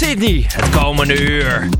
Sydney, het komende uur.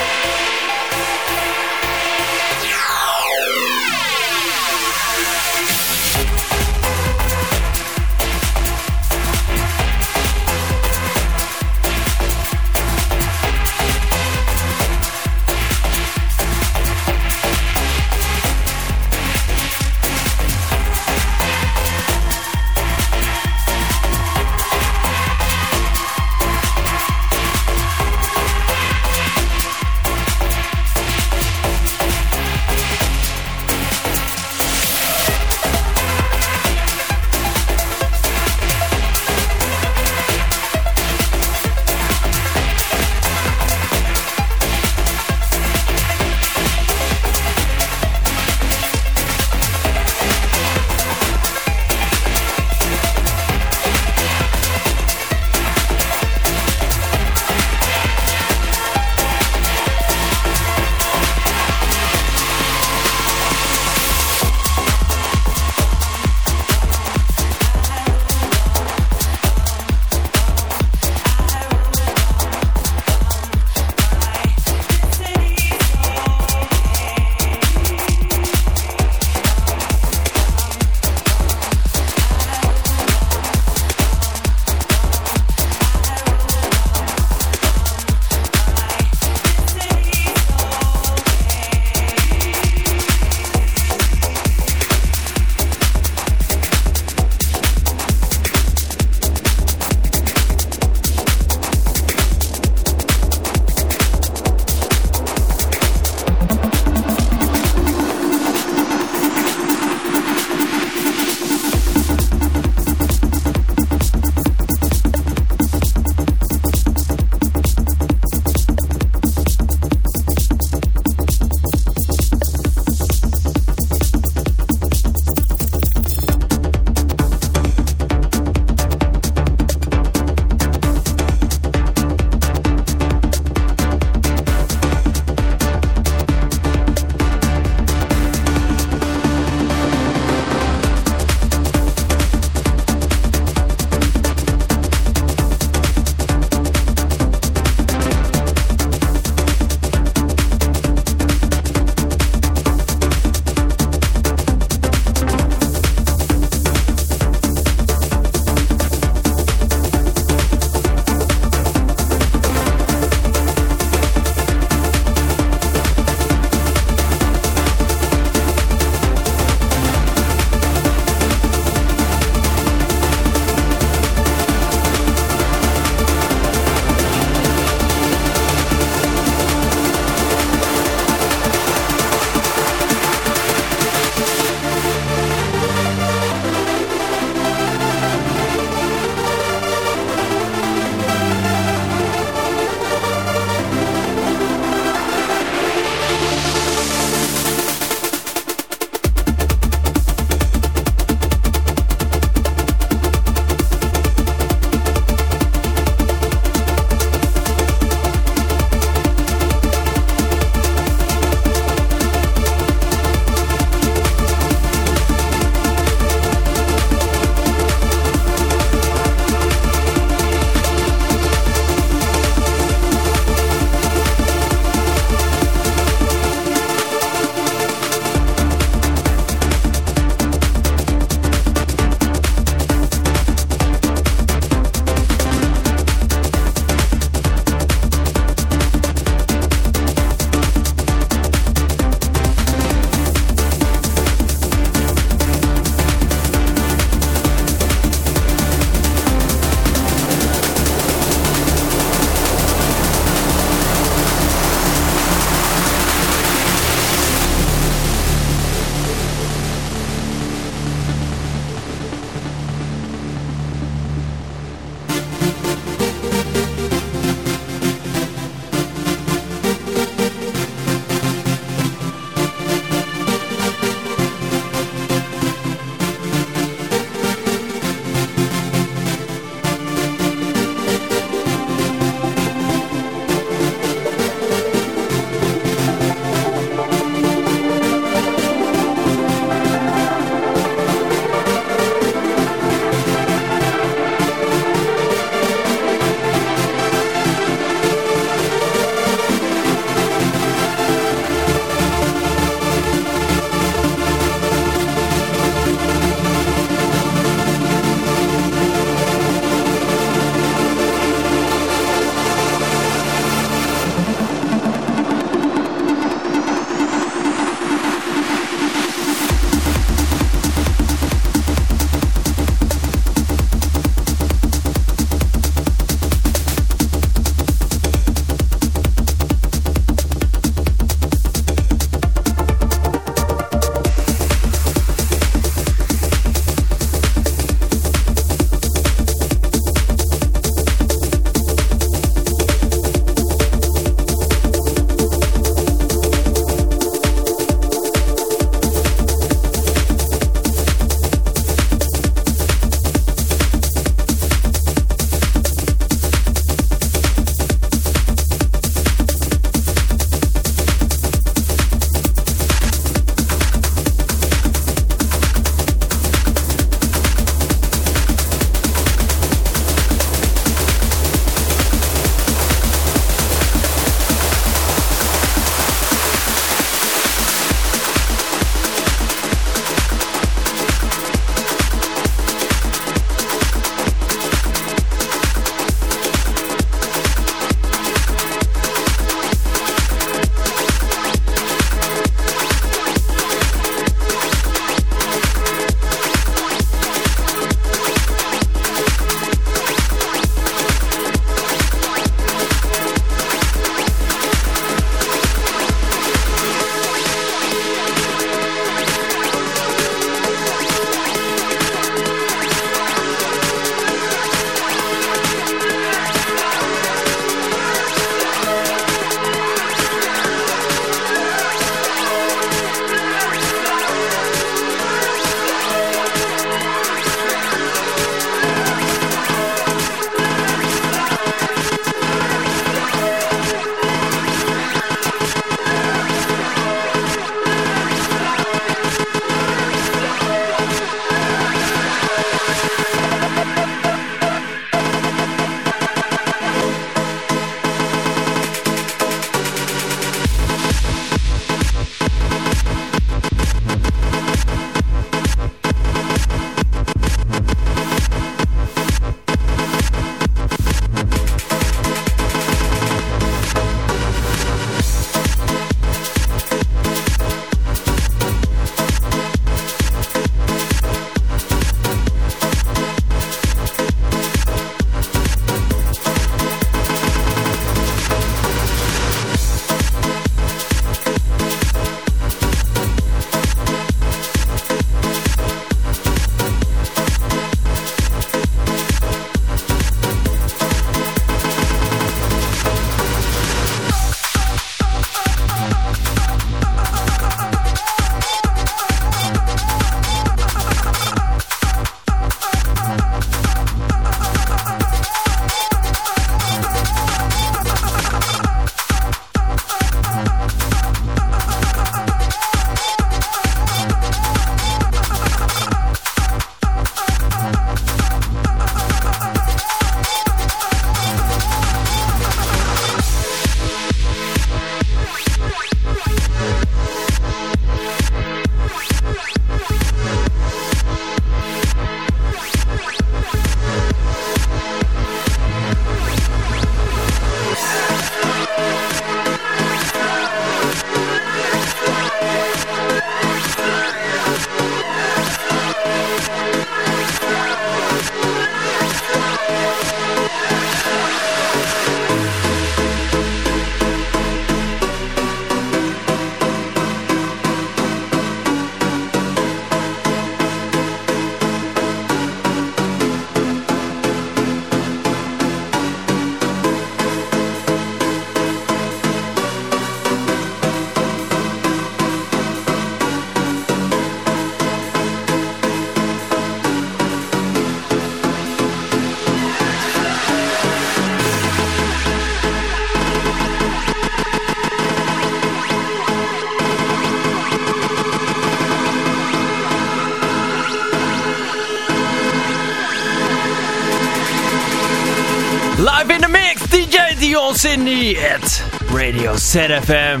Radio ZFM.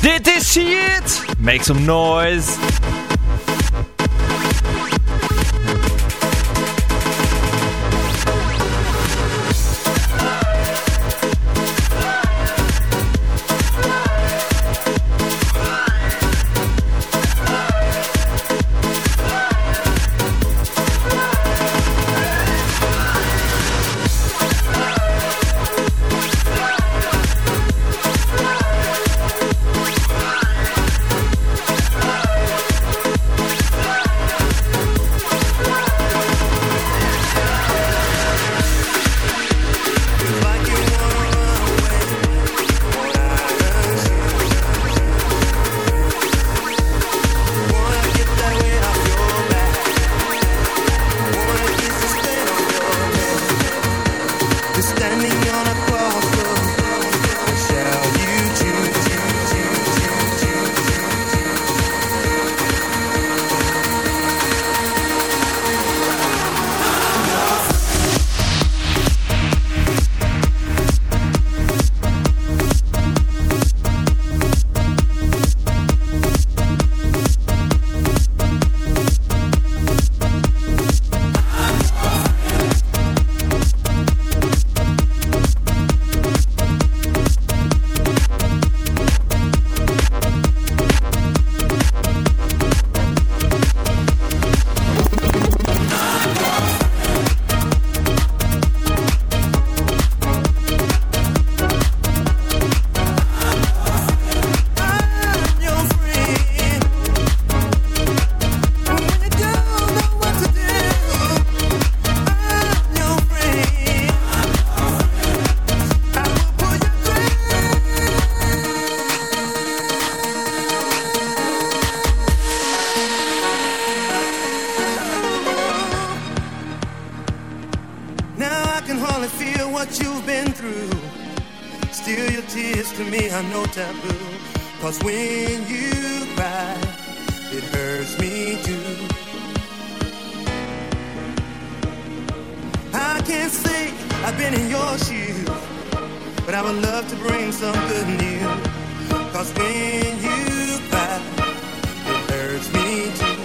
Dit is See It. Make some noise. feel what you've been through. Still, your tears to me are no taboo. Cause when you cry, it hurts me too. I can't say I've been in your shoes, but I would love to bring some good news. Cause when you cry, it hurts me too.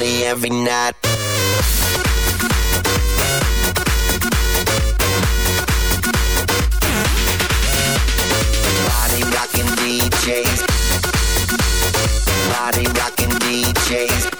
Every night. Body rocking DJs. Body rocking DJs.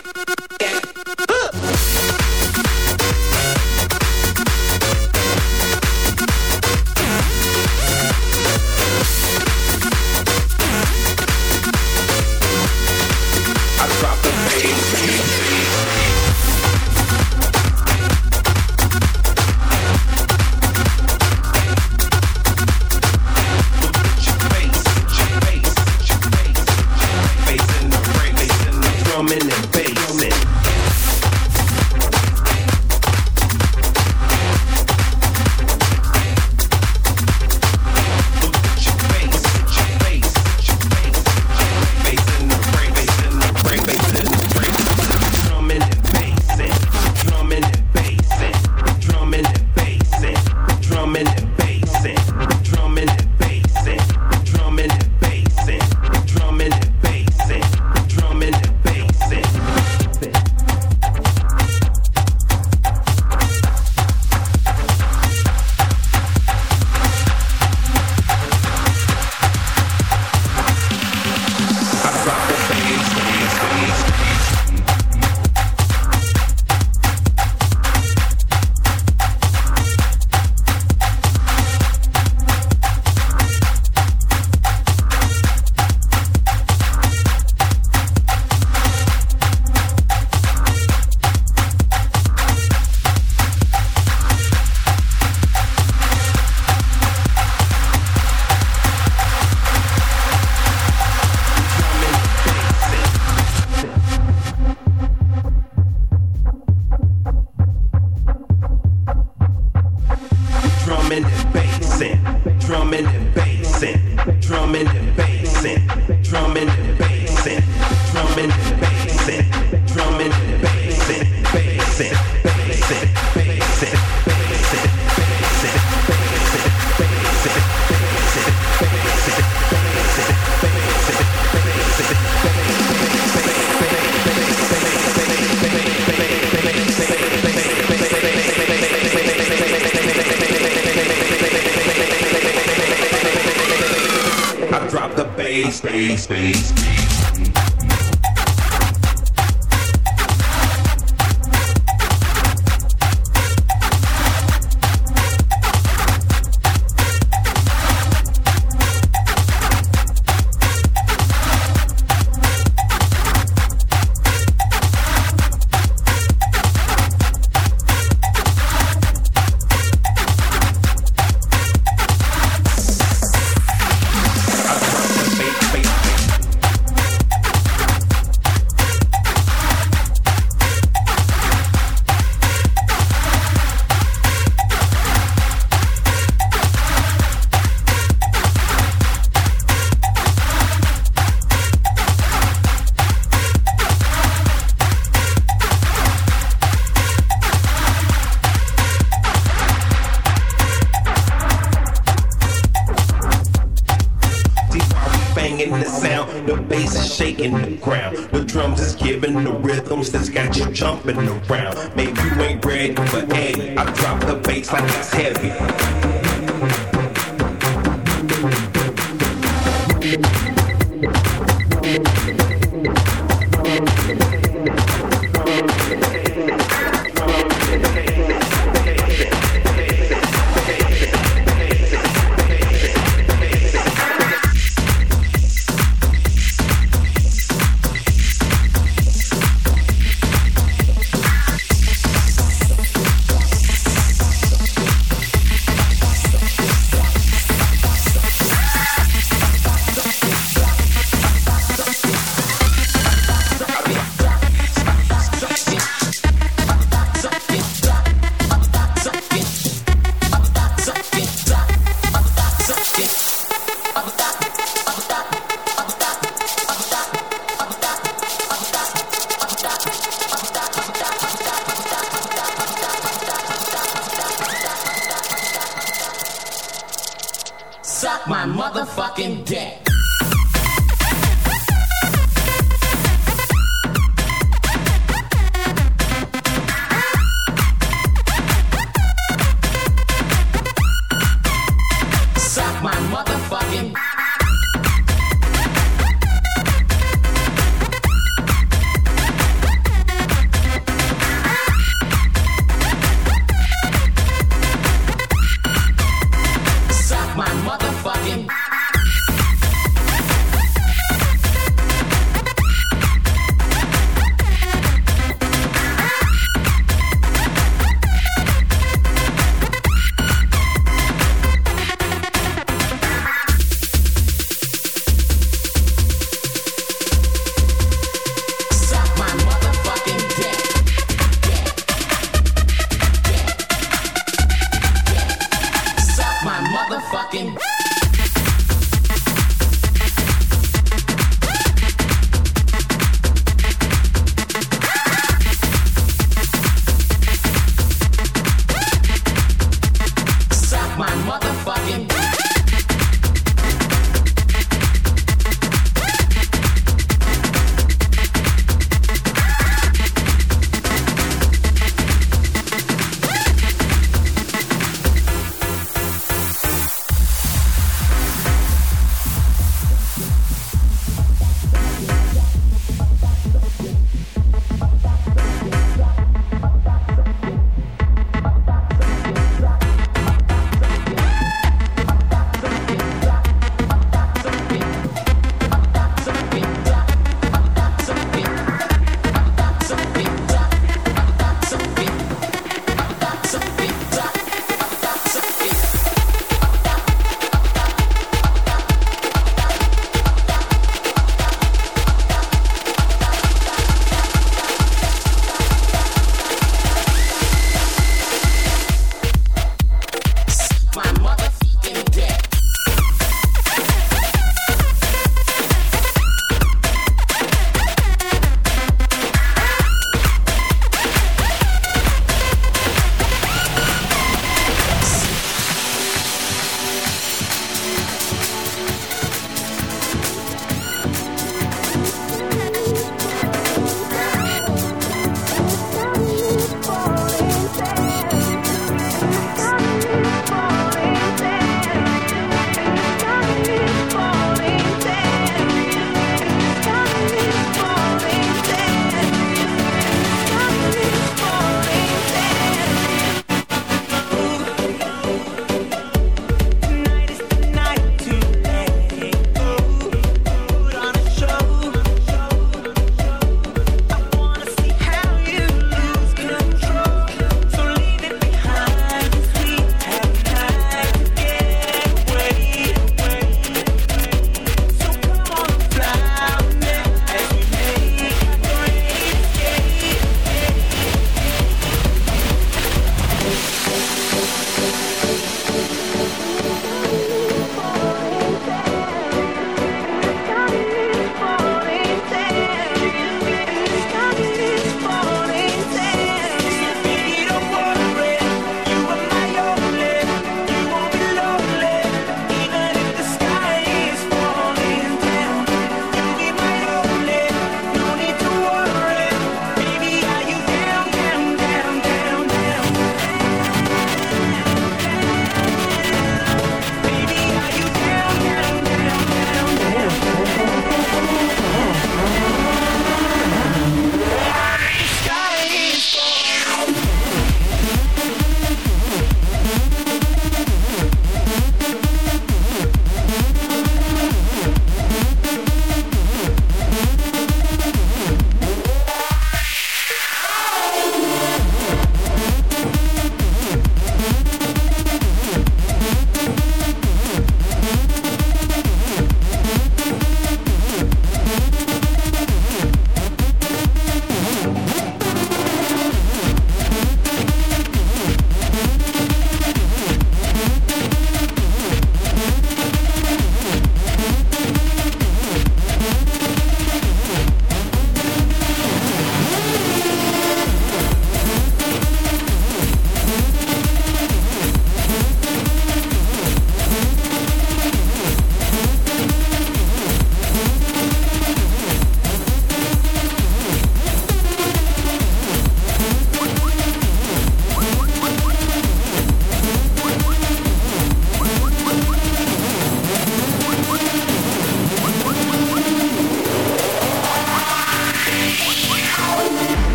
the sound. The bass is shaking the ground. The drums is giving the rhythms that's got you jumping around. Maybe you ain't ready for i drop the bass like it's heavy.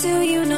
Do you?